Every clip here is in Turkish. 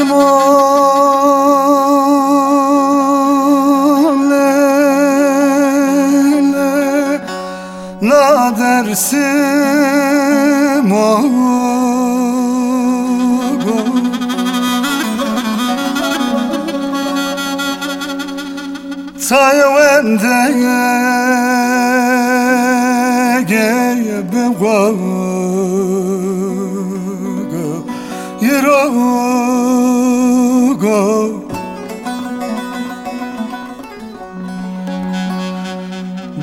Kasım oğlu La dersim oğlu Tayvende gel bir Yürü.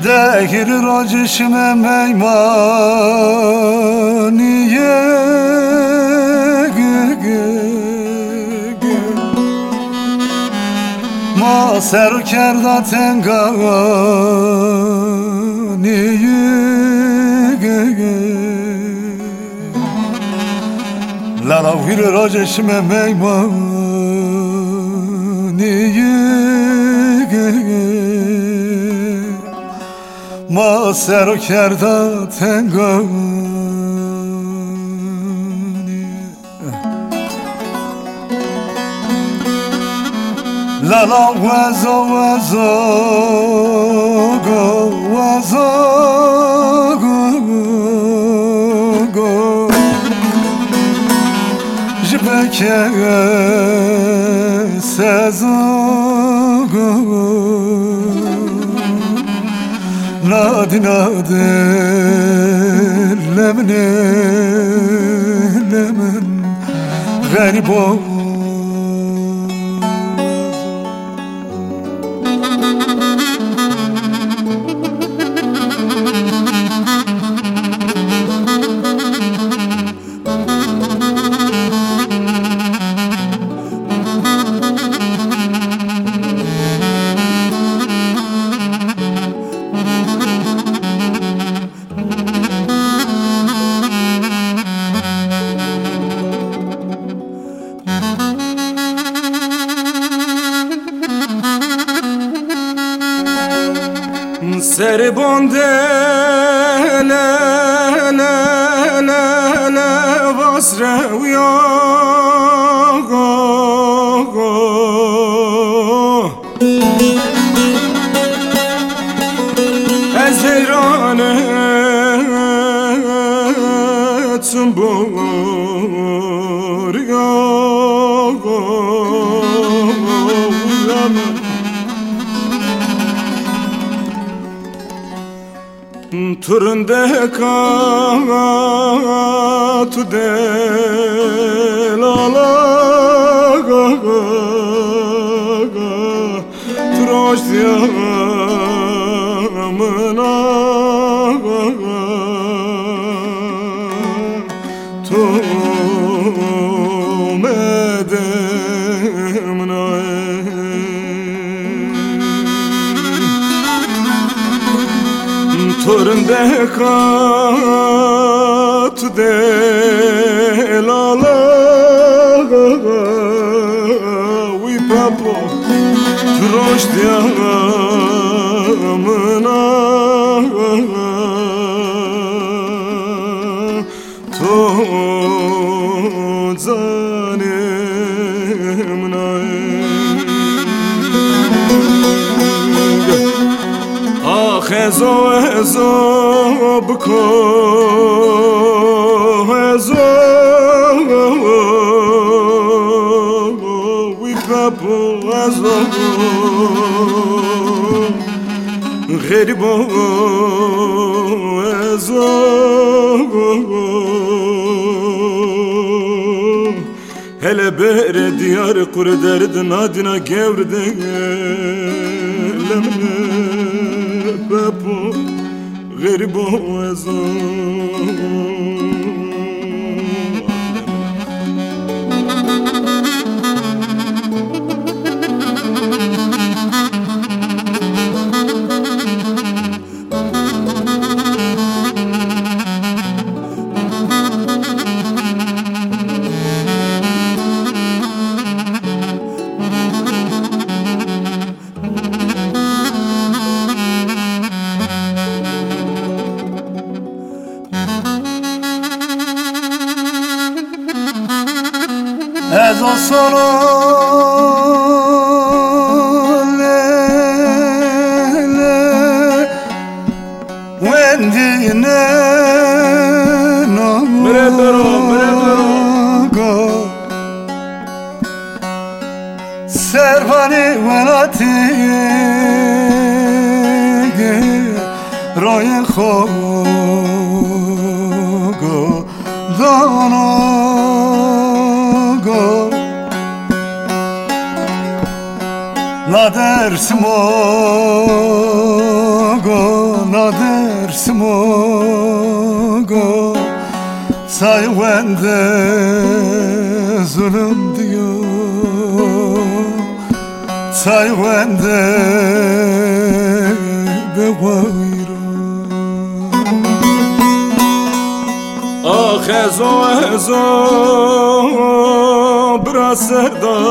Rojishme meymaniye Ma ser kerda tengani La la vir rojishme meymaniye Ma ser kerda tengani La la wazo wazo go wazo go go Jibeke sezo Nadi nadi lemne lemen Garip ol Seri bonde le le le le Turunde ka tu de la la ga ga ga Troş ya Tornde kat de la la We papo Troş diamına To آخ ازو ازو بکو ازو وی پاپو ازو غریبو ازو Hele bere diyar kur derdin adına gevrde lemne פה, גריבו וזו ez o solole wendine no meredoro meredoro servani velati royen khom نادر سموگو نادر سموگو sayvende zulüm diyor sayvende bewayro Ah ezo ezo bra serdar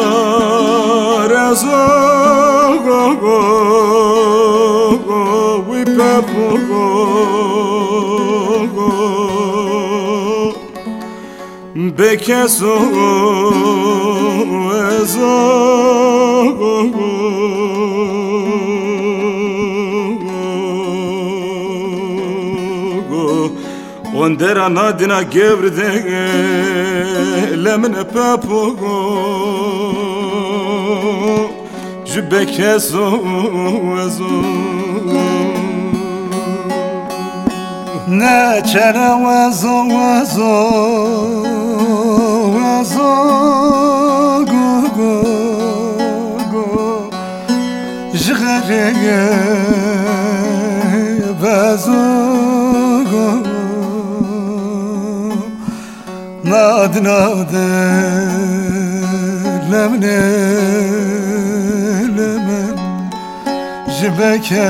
ezo ezo go go go Ondera nadina gevrde lemne papogo Jübeke so ezo ne çere vezo vezo vezo go go go. Jgere vezo go nad nade lemne lemen jibeke